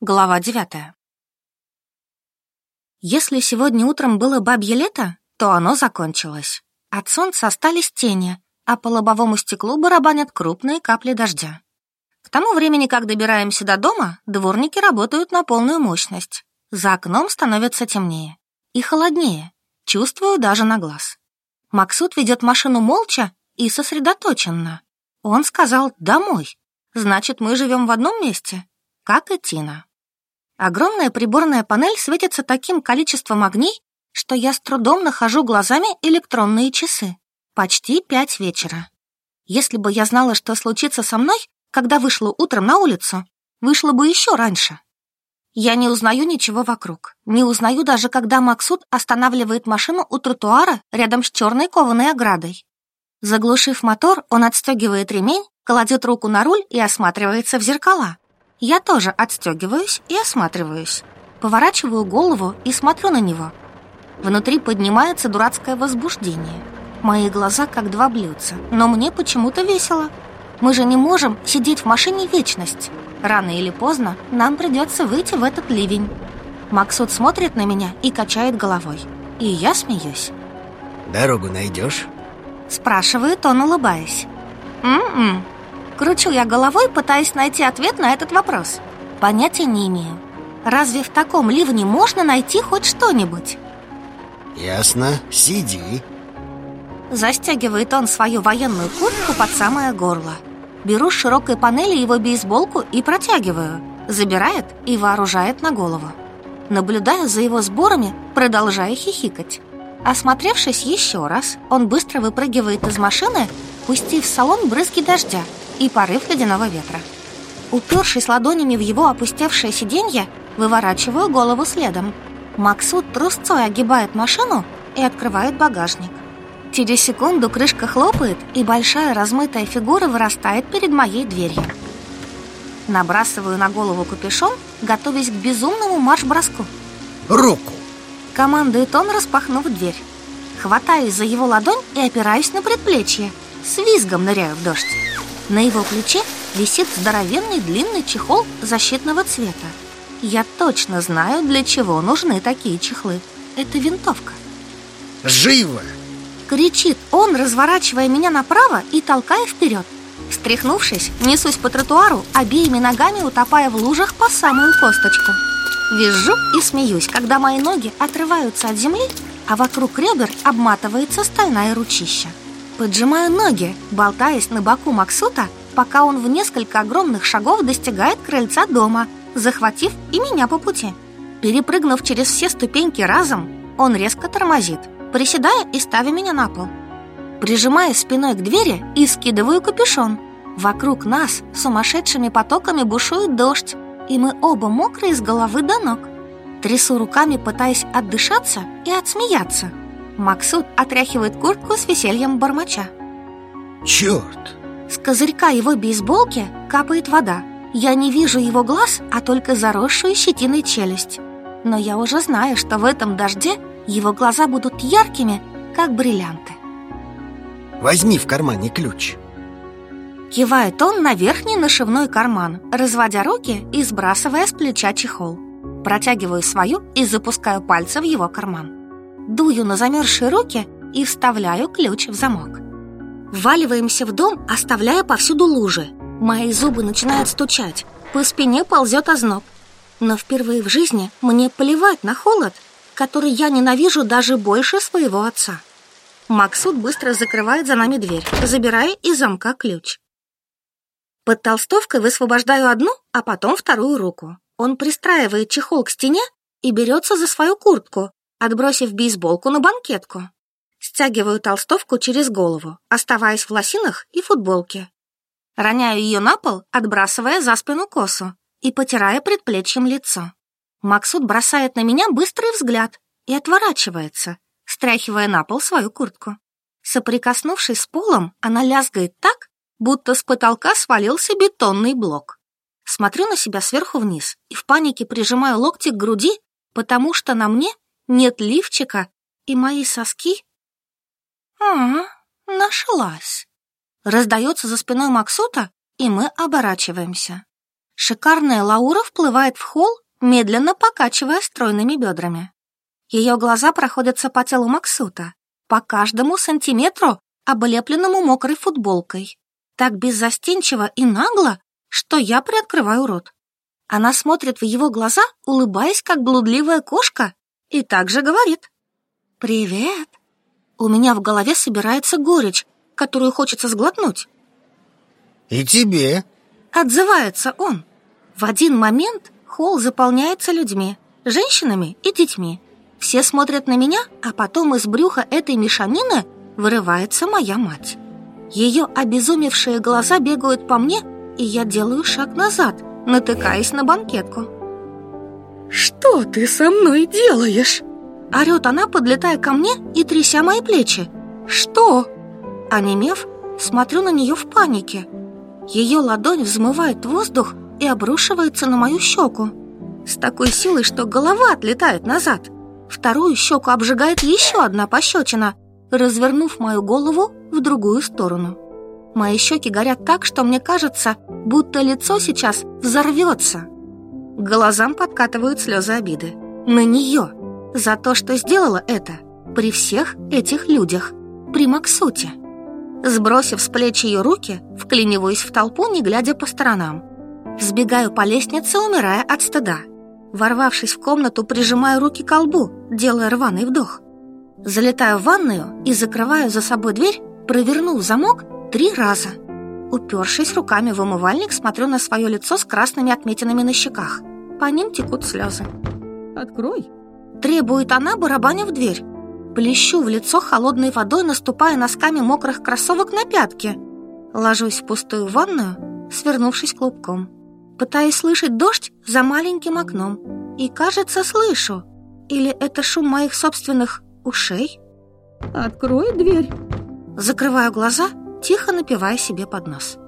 Глава девятая. Если сегодня утром было бабье лето, то оно закончилось. От солнца остались тени, а по лобовому стеклу барабанят крупные капли дождя. К тому времени, как добираемся до дома, дворники работают на полную мощность. За окном становится темнее и холоднее, чувствую даже на глаз. Максут ведет машину молча и сосредоточенно. Он сказал «домой», значит, мы живем в одном месте, как и Тина. Огромная приборная панель светится таким количеством огней, что я с трудом нахожу глазами электронные часы. Почти пять вечера. Если бы я знала, что случится со мной, когда вышла утром на улицу, вышла бы еще раньше. Я не узнаю ничего вокруг. Не узнаю даже, когда Максут останавливает машину у тротуара рядом с черной кованой оградой. Заглушив мотор, он отстегивает ремень, кладет руку на руль и осматривается в зеркала. Я тоже отстегиваюсь и осматриваюсь. Поворачиваю голову и смотрю на него. Внутри поднимается дурацкое возбуждение. Мои глаза как два блюдца, но мне почему-то весело. Мы же не можем сидеть в машине вечность. Рано или поздно нам придется выйти в этот ливень. Максут смотрит на меня и качает головой. И я смеюсь. «Дорогу найдешь?» Спрашивает он, улыбаясь. «М-м, Кручу я головой, пытаясь найти ответ на этот вопрос. Понятия не имею. Разве в таком ливне можно найти хоть что-нибудь? Ясно, сиди. Застегивает он свою военную куртку под самое горло. Беру с широкой панели его бейсболку и протягиваю. Забирает и вооружает на голову. Наблюдаю за его сборами, продолжая хихикать. Осмотревшись еще раз, он быстро выпрыгивает из машины, пустив в салон брызги дождя и порыв ледяного ветра. Упершись ладонями в его опустевшее сиденье, выворачиваю голову следом. Максут трусцой огибает машину и открывает багажник. Через секунду крышка хлопает, и большая размытая фигура вырастает перед моей дверью. Набрасываю на голову капюшон, готовясь к безумному марш-броску. Руку! Командует он, распахнув дверь. Хватаюсь за его ладонь и опираюсь на предплечье. С визгом ныряю в дождь. На его плече висит здоровенный длинный чехол защитного цвета. Я точно знаю, для чего нужны такие чехлы. Это винтовка. Живо! Кричит он, разворачивая меня направо и толкая вперед. Встряхнувшись, несусь по тротуару, обеими ногами утопая в лужах по самую косточку. Визжу и смеюсь, когда мои ноги отрываются от земли, а вокруг ребер обматывается стальная ручища. Поджимаю ноги, болтаясь на боку Максута, пока он в несколько огромных шагов достигает крыльца дома, захватив и меня по пути. Перепрыгнув через все ступеньки разом, он резко тормозит, приседая и ставя меня на пол. Прижимая спиной к двери и скидываю капюшон. Вокруг нас сумасшедшими потоками бушует дождь, и мы оба мокрые с головы до ног. Трясу руками, пытаясь отдышаться и отсмеяться – Максут отряхивает куртку с весельем бормоча. Черт! С козырька его бейсболки капает вода. Я не вижу его глаз, а только заросшую щетиной челюсть. Но я уже знаю, что в этом дожде его глаза будут яркими, как бриллианты. Возьми в кармане ключ. Кивает он на верхний нашивной карман, разводя руки и сбрасывая с плеча чехол. Протягиваю свою и запускаю пальцы в его карман дую на замерзшие руки и вставляю ключ в замок. Вваливаемся в дом, оставляя повсюду лужи. Мои зубы начинают стучать, по спине ползет озноб. Но впервые в жизни мне плевать на холод, который я ненавижу даже больше своего отца. Максут быстро закрывает за нами дверь, забирая из замка ключ. Под толстовкой высвобождаю одну, а потом вторую руку. Он пристраивает чехол к стене и берется за свою куртку, отбросив бейсболку на банкетку. Стягиваю толстовку через голову, оставаясь в лосинах и футболке. Роняю ее на пол, отбрасывая за спину косу и потирая предплечьем лицо. Максут бросает на меня быстрый взгляд и отворачивается, стряхивая на пол свою куртку. Соприкоснувшись с полом, она лязгает так, будто с потолка свалился бетонный блок. Смотрю на себя сверху вниз и в панике прижимаю локти к груди, потому что на мне нет лифчика и мои соски? А, нашлась. Раздается за спиной Максута, и мы оборачиваемся. Шикарная Лаура вплывает в холл, медленно покачивая стройными бедрами. Ее глаза проходятся по телу Максута, по каждому сантиметру, облепленному мокрой футболкой. Так беззастенчиво и нагло, что я приоткрываю рот. Она смотрит в его глаза, улыбаясь, как блудливая кошка, и также говорит. «Привет». У меня в голове собирается горечь, которую хочется сглотнуть. «И тебе?» Отзывается он. В один момент холл заполняется людьми, женщинами и детьми. Все смотрят на меня, а потом из брюха этой мешанины вырывается моя мать. Ее обезумевшие глаза бегают по мне, и я делаю шаг назад, натыкаясь на банкетку. «Что ты со мной делаешь?» Орет она, подлетая ко мне и тряся мои плечи. «Что?» Онемев, смотрю на нее в панике. Ее ладонь взмывает воздух и обрушивается на мою щеку. С такой силой, что голова отлетает назад. Вторую щеку обжигает еще одна пощечина, развернув мою голову в другую сторону. Мои щеки горят так, что мне кажется, будто лицо сейчас взорвется. К глазам подкатывают слезы обиды. На нее. За то, что сделала это. При всех этих людях. При Максуте. Сбросив с плеч ее руки, вклиниваюсь в толпу, не глядя по сторонам. Сбегаю по лестнице, умирая от стыда. Ворвавшись в комнату, прижимаю руки к колбу, делая рваный вдох. Залетаю в ванную и закрываю за собой дверь, провернув замок три раза. Упершись руками в умывальник, смотрю на свое лицо с красными отметинами на щеках. По ним текут слезы. «Открой!» Требует она, барабаня в дверь. Плещу в лицо холодной водой, наступая носками мокрых кроссовок на пятки. Ложусь в пустую ванную, свернувшись клубком. Пытаюсь слышать дождь за маленьким окном. И, кажется, слышу. Или это шум моих собственных ушей? «Открой дверь!» Закрываю глаза, тихо напивая себе под нос.